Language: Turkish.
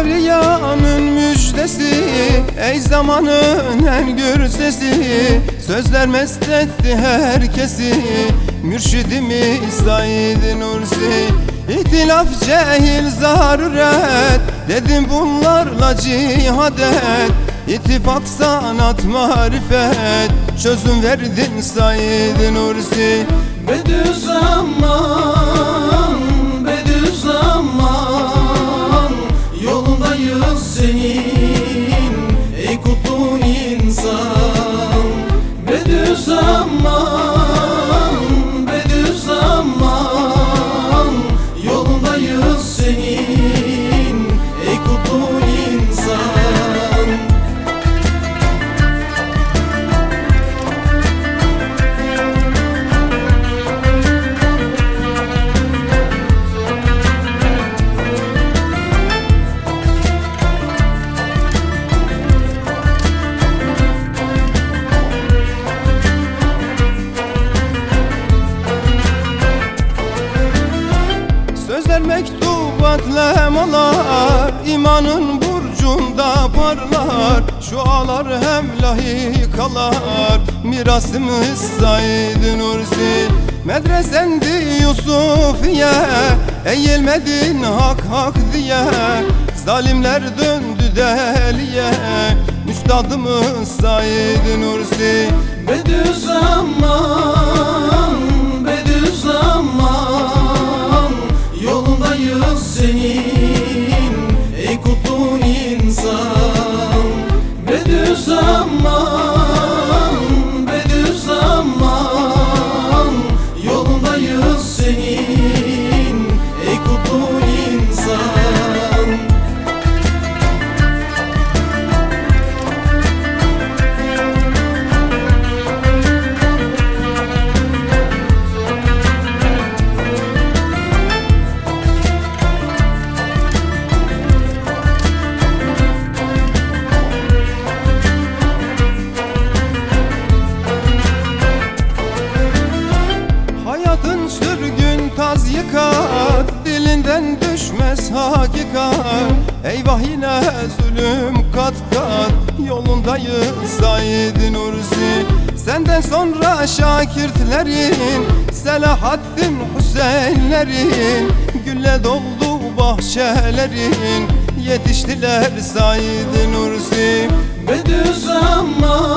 Evliyanın müjdesi Ey zamanın her gür sesi. Sözler mest etti herkesi Mürşidimiz Said Nursi. İhtilaf cehil zaruret Dedim bunlarla cihad et. İttifak sanat marifet Çözüm verdin Said Nursi. Bediüzzaman Yolundayız Sözler mektubat lemalar imanın burcunda parlar. Şualar hem lahikalar Mirasımız Said Nursi Medresendi Yusufiye Eğilmedin hak hak diye Zalimler döndü deliye. Üstadımız Said Nursi Bediüzzaman, hakikat. Eyvah yine zulüm kat kat. Yolundayız Said Nursi. Senden sonra Şakirtlerin Selahaddin Hüseyinlerin Gülle doldu bahçelerin. Yetiştiler Said Nursi. Bediüzzaman,